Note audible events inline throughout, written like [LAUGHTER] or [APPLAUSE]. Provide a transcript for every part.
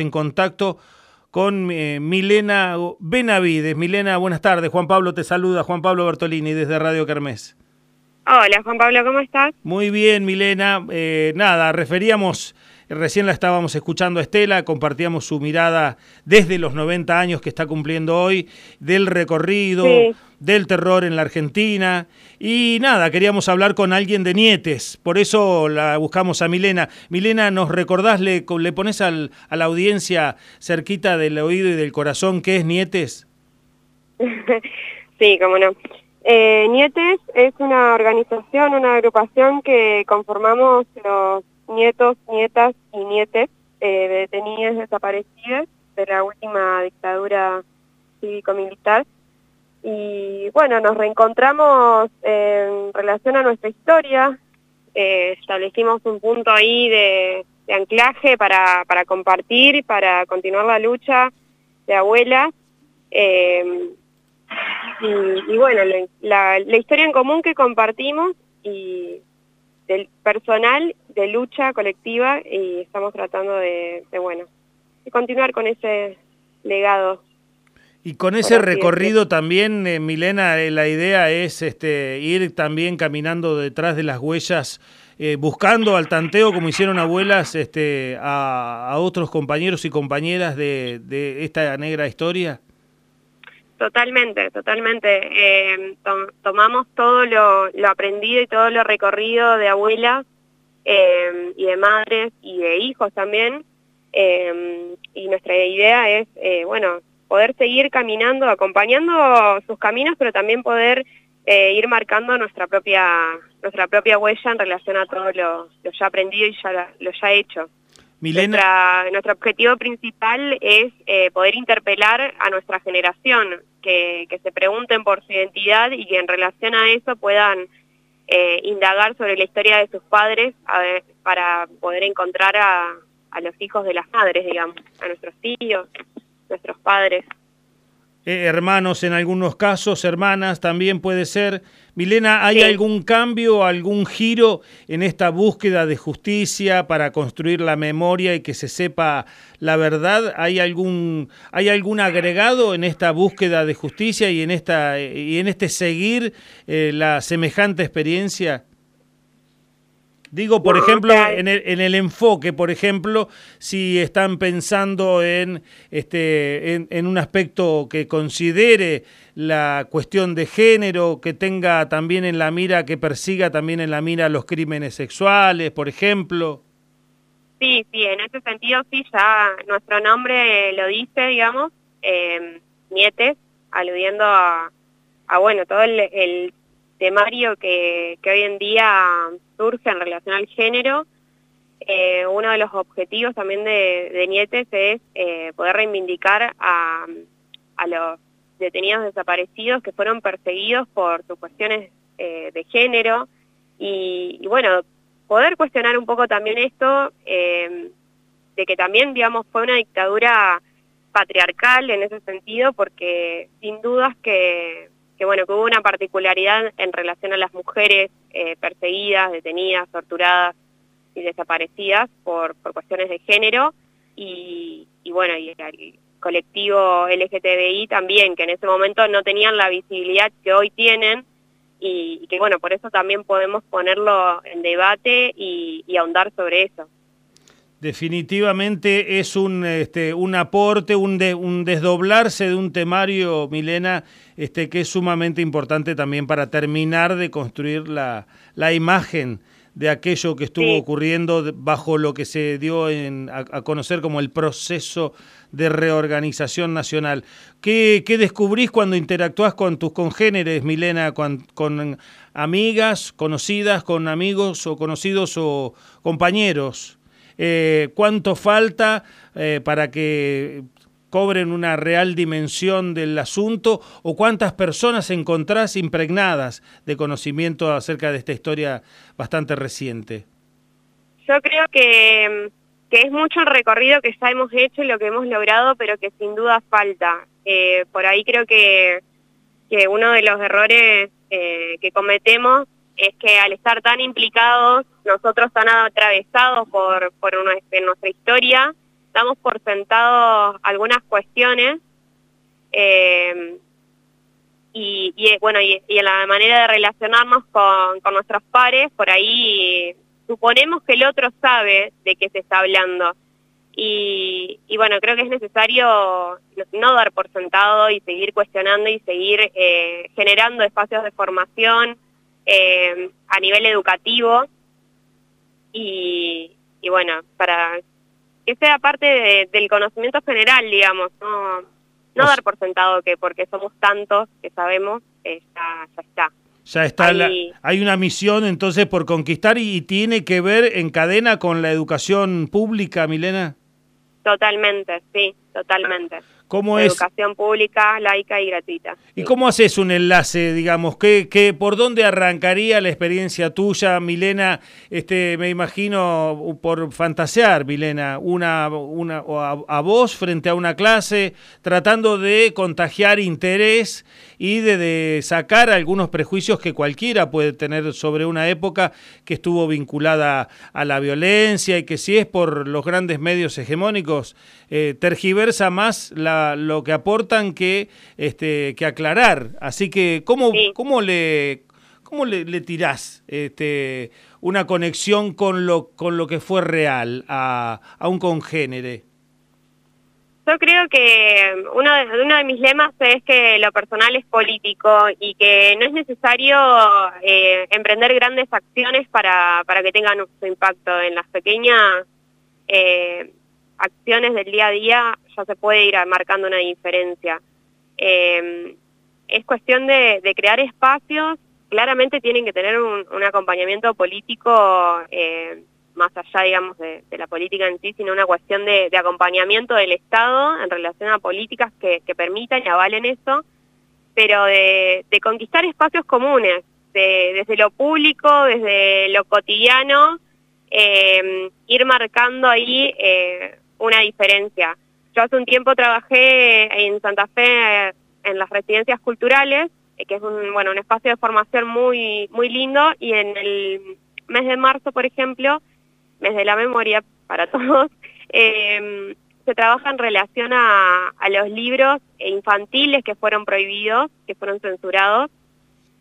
en contacto con eh, Milena Benavides. Milena, buenas tardes. Juan Pablo te saluda, Juan Pablo Bertolini desde Radio Kermés. Hola, Juan Pablo, ¿cómo estás? Muy bien, Milena. Eh, nada, referíamos, recién la estábamos escuchando a Estela, compartíamos su mirada desde los 90 años que está cumpliendo hoy, del recorrido, del terror en la Argentina. Y nada, queríamos hablar con alguien de Nietes, por eso la buscamos a Milena. Milena, ¿nos recordás, le, le pones a la audiencia cerquita del oído y del corazón qué es Nietes? [LAUGHS] sí, cómo no. Eh, Nietes es una organización, una agrupación que conformamos los nietos, nietas y nietes eh, de detenidas desaparecidas de la última dictadura cívico-militar. Y bueno, nos reencontramos en relación a nuestra historia, eh, establecimos un punto ahí de, anclaje para, para compartir, para continuar la lucha de abuelas. Eh, y, bueno, la, historia en común que compartimos y del personal de lucha colectiva y estamos tratando de, bueno, de continuar con ese legado. Y con ese recorrido también, eh, Milena, eh, la idea es este, ir también caminando detrás de las huellas, eh, buscando al tanteo, como hicieron abuelas, este, a, otros compañeros y compañeras de, de esta negra historia. Totalmente, totalmente. Eh, tomamos todo lo, aprendido y todo lo recorrido de abuelas eh, y de madres y de hijos también. Eh, y nuestra idea es, bueno, poder seguir caminando, acompañando sus caminos, pero también poder ir marcando nuestra propia nuestra propia huella en relación a todo lo, ya aprendido y ya lo ya hecho. nuestro objetivo principal es poder interpelar a nuestra generación, que, se pregunten por su identidad y que en relación a eso puedan eh, indagar sobre la historia de sus padres para poder encontrar a, a los hijos de las madres, digamos, a nuestros tíos, nuestros padres. Eh, hermanos en algunos casos, hermanas también puede ser. Milena, ¿hay algún cambio, algún giro en esta búsqueda de justicia para construir la memoria y que se sepa la verdad? ¿Hay algún, hay algún agregado en esta búsqueda de justicia y en, esta, y en este seguir eh, la semejante experiencia? Digo, por ejemplo, en el, en el, enfoque, por ejemplo, si están pensando en, este, en, un aspecto que considere la cuestión de género, que tenga también en la mira, que persiga también en la mira los crímenes sexuales, por ejemplo. Sí, sí, en ese sentido sí, ya nuestro nombre lo dice, digamos, eh, Nietes, aludiendo a, a, bueno, todo el, el temario que, que hoy en día surge en relación al género, eh, uno de los objetivos también de, Nietes es eh, poder reivindicar a, los detenidos desaparecidos que fueron perseguidos por sus cuestiones eh, de género. Y, bueno, poder cuestionar un poco también esto de que también, digamos, fue una dictadura patriarcal en ese sentido porque sin dudas que que bueno, que hubo una particularidad en relación a las mujeres eh, perseguidas, detenidas, torturadas y desaparecidas por, por cuestiones de género y, bueno, y el colectivo LGTBI también, que en ese momento no tenían la visibilidad que hoy tienen y, que bueno, por eso también podemos ponerlo en debate y, ahondar sobre eso. Definitivamente es un, este, un aporte, un, un desdoblarse de un temario, Milena, este, que es sumamente importante también para terminar de construir la, la imagen de aquello que estuvo ocurriendo bajo lo que se dio en, a, conocer como el proceso de reorganización nacional. ¿Qué, qué descubrís cuando interactúas con tus congéneres, Milena, con, con amigas, conocidas, con amigos o conocidos o compañeros? Eh, cuánto falta eh, para que cobren una real dimensión del asunto o cuántas personas encontrás impregnadas de conocimiento acerca de esta historia bastante reciente. Yo creo que, es mucho el recorrido que ya hemos hecho y lo que hemos logrado, pero que sin duda falta. Eh, por ahí creo que, que uno de los errores que cometemos es que al estar tan implicados, nosotros tan atravesados por, por nuestra historia, damos por sentado algunas cuestiones eh, y, bueno, y, en la manera de relacionarnos con, con nuestros pares, por ahí suponemos que el otro sabe de qué se está hablando. Y, bueno, creo que es necesario no dar por sentado y seguir cuestionando y seguir eh, generando espacios de formación eh, a nivel educativo y, bueno, para que sea parte del conocimiento general, digamos, no, no dar por sentado que porque somos tantos que sabemos, eh, ya, ya está. Ya está, hay una misión entonces por conquistar y, tiene que ver en cadena con la educación pública, Milena. Totalmente, sí, totalmente. ¿Cómo Educación pública, laica y gratuita. ¿Y cómo haces un enlace, digamos? ¿qué, qué, por dónde arrancaría la experiencia tuya, Milena? Este, me imagino, por fantasear, Milena, una, una, a, vos frente a una clase, tratando de contagiar interés y de, de, sacar algunos prejuicios que cualquiera puede tener sobre una época que estuvo vinculada a la violencia y que si es por los grandes medios hegemónicos, eh, tergiversa más la, lo que aportan que, este, que aclarar. Así que, ¿cómo, cómo le... ¿Cómo le, le, tirás este, una conexión con lo, con lo que fue real a, a un congénere? Yo creo que uno de, uno de mis lemas es que lo personal es político y que no es necesario eh, emprender grandes acciones para, para que tengan su impacto en las pequeñas eh, acciones del día a día ya se puede ir marcando una diferencia. Eh, es cuestión de, crear espacios, claramente tienen que tener un, acompañamiento político eh, más allá, digamos, de, la política en sí, sino una cuestión de, acompañamiento del Estado en relación a políticas que, permitan y avalen eso, pero de, conquistar espacios comunes, desde lo público, desde lo cotidiano, eh, ir marcando ahí una diferencia. Yo hace un tiempo trabajé en Santa Fe en las residencias culturales, eh, que es un, bueno, un espacio de formación muy, muy lindo, y en el mes de marzo, por ejemplo, mes de la memoria para todos, [LAUGHS] em, se trabaja en relación a, los libros infantiles que fueron prohibidos, que fueron censurados,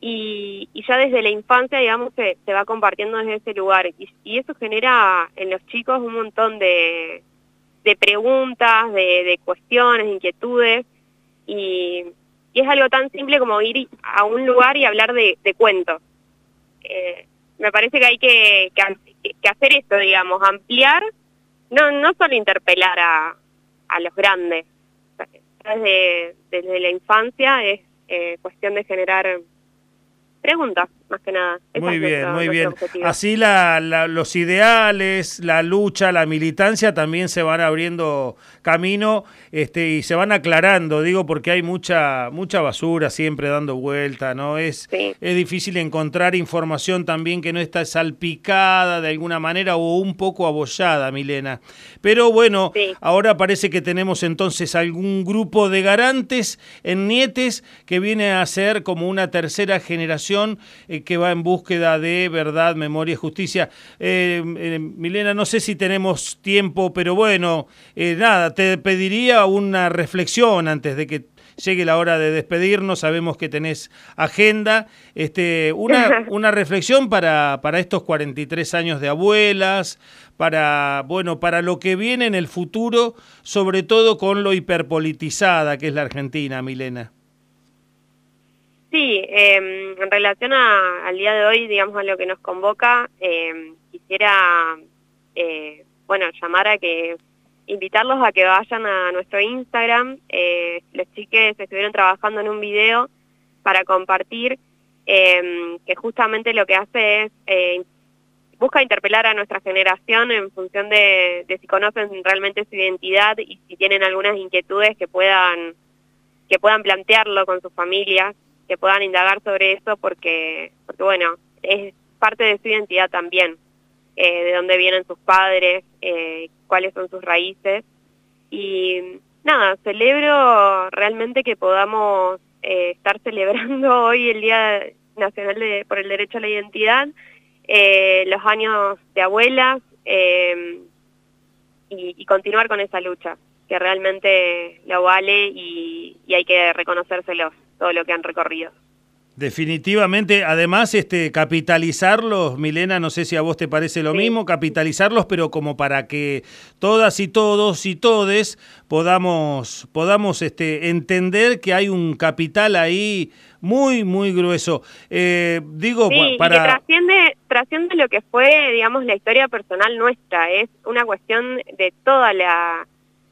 y, ya desde la infancia, digamos, se va compartiendo desde ese lugar. y, eso genera en los chicos un montón de, de preguntas, de, cuestiones, de inquietudes, y, es algo tan simple como ir a un lugar y hablar de, cuentos. Eh, me parece que hay que, que, hacer esto, digamos, ampliar, no, no solo interpelar a, a los grandes, desde, desde la infancia es eh, cuestión de generar preguntas, más que nada. muy bien, muy bien. Así la, los ideales, la lucha, la militancia también se van abriendo camino este, y se van aclarando, digo, porque hay mucha, mucha basura siempre dando vuelta, ¿no? Es, es difícil encontrar información también que no está salpicada de alguna manera o un poco abollada, Milena. Pero bueno, ahora parece que tenemos entonces algún grupo de garantes en Nietes que viene a ser como una tercera generación eh, que va en búsqueda de verdad, memoria y justicia. Eh, eh, Milena, no sé si tenemos tiempo, pero bueno, nada, te pediría una reflexión antes de que llegue la hora de despedirnos, sabemos que tenés agenda, este, una, [LAUGHS] una reflexión para, para estos 43 años de abuelas, para, bueno, para lo que viene en el futuro, sobre todo con lo hiperpolitizada que es la Argentina, Milena. Sí, em, en relación al día de hoy, digamos, a lo que nos convoca, em, quisiera, eh, bueno, llamar a que, invitarlos a que vayan a nuestro Instagram. Eh, los chiques estuvieron trabajando en un video para compartir, em, que justamente lo que hace es eh, busca interpelar a nuestra generación en función de, si conocen realmente su identidad y si tienen algunas inquietudes que puedan que puedan plantearlo con sus familias, que puedan indagar sobre eso porque, porque bueno, es parte de su identidad también, eh, de dónde vienen sus padres, eh, cuáles son sus raíces. Y nada, celebro realmente que podamos eh, estar celebrando [LAUGHS] hoy el Día Nacional de, por el Derecho a la Identidad, los años de abuelas, eh, y, continuar con esa lucha, que realmente lo vale y hay que reconocérselos todo lo que han recorrido. Definitivamente, además, este, capitalizarlos, Milena, no sé si a vos te parece lo mismo, capitalizarlos, pero como para que todas y todos y todes podamos, podamos este, entender que hay un capital ahí muy, muy grueso. Eh, digo, para... que trasciende, trasciende lo que fue, digamos, la historia personal nuestra, es una cuestión de toda la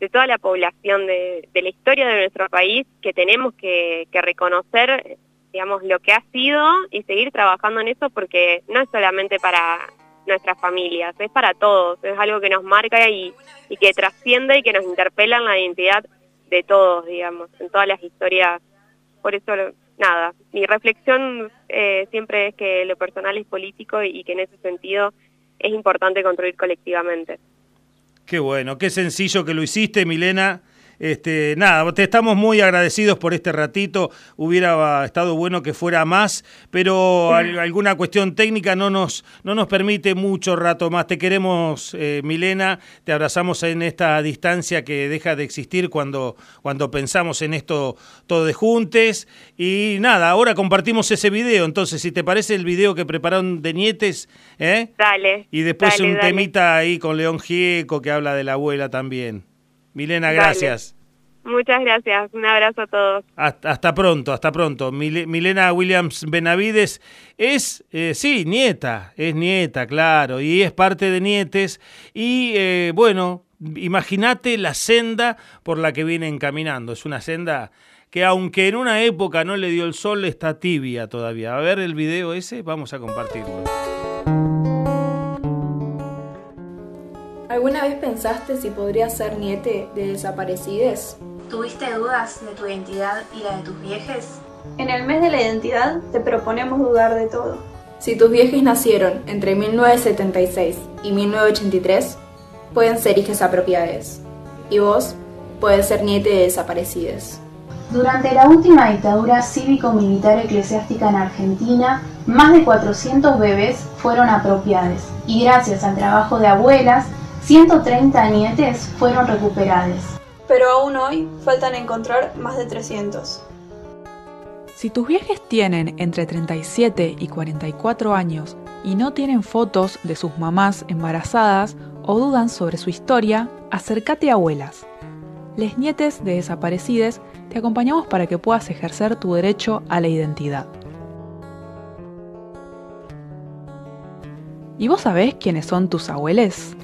de toda la población, de, de la historia de nuestro país, que tenemos que, reconocer digamos, lo que ha sido y seguir trabajando en eso porque no es solamente para nuestras familias, es para todos, es algo que nos marca y, y que trasciende y que nos interpela en la identidad de todos, digamos, en todas las historias. Por eso, nada, mi reflexión eh, siempre es que lo personal es político y que en ese sentido es importante construir colectivamente. Qué bueno, qué sencillo que lo hiciste, Milena. Este, nada, te estamos muy agradecidos por este ratito. Hubiera estado bueno que fuera más, pero alguna cuestión técnica no nos, no nos permite mucho rato más. Te queremos, eh, Milena, te abrazamos en esta distancia que deja de existir cuando, cuando pensamos en esto todo de juntes. Y nada, ahora compartimos ese video. Entonces, si te parece el video que prepararon de Nietes, ¿eh? Dale. Y después un temita ahí con León Gieco que habla de la abuela también. Milena, gracias. Muchas gracias, un abrazo a todos. Hasta, pronto, hasta pronto. Milena Williams Benavides es, eh, sí, nieta, es nieta, claro, y es parte de Nietes. Y eh, bueno, imagínate la senda por la que vienen caminando. Es una senda que aunque en una época no le dio el sol, está tibia todavía. A ver el video ese, vamos a compartirlo. ¿Alguna vez pensaste si podrías ser niete de desaparecides? ¿Tuviste dudas de tu identidad y la de tus viejes? En el mes de la identidad te proponemos dudar de todo. Si tus viejes nacieron entre 1976 y 1983, pueden ser hijas apropiadas. Y vos puedes ser niete de desaparecides. Durante la última dictadura cívico-militar eclesiástica en Argentina, más de 400 bebés fueron apropiados y gracias al trabajo de abuelas 130 nietes fueron recuperados. Pero aún hoy faltan encontrar más de 300. Si tus viajes tienen entre 37 y 44 años y no tienen fotos de sus mamás embarazadas o dudan sobre su historia, acércate a abuelas. Les nietes de desaparecides te acompañamos para que puedas ejercer tu derecho a la identidad. ¿Y vos sabés quiénes son tus abuelos?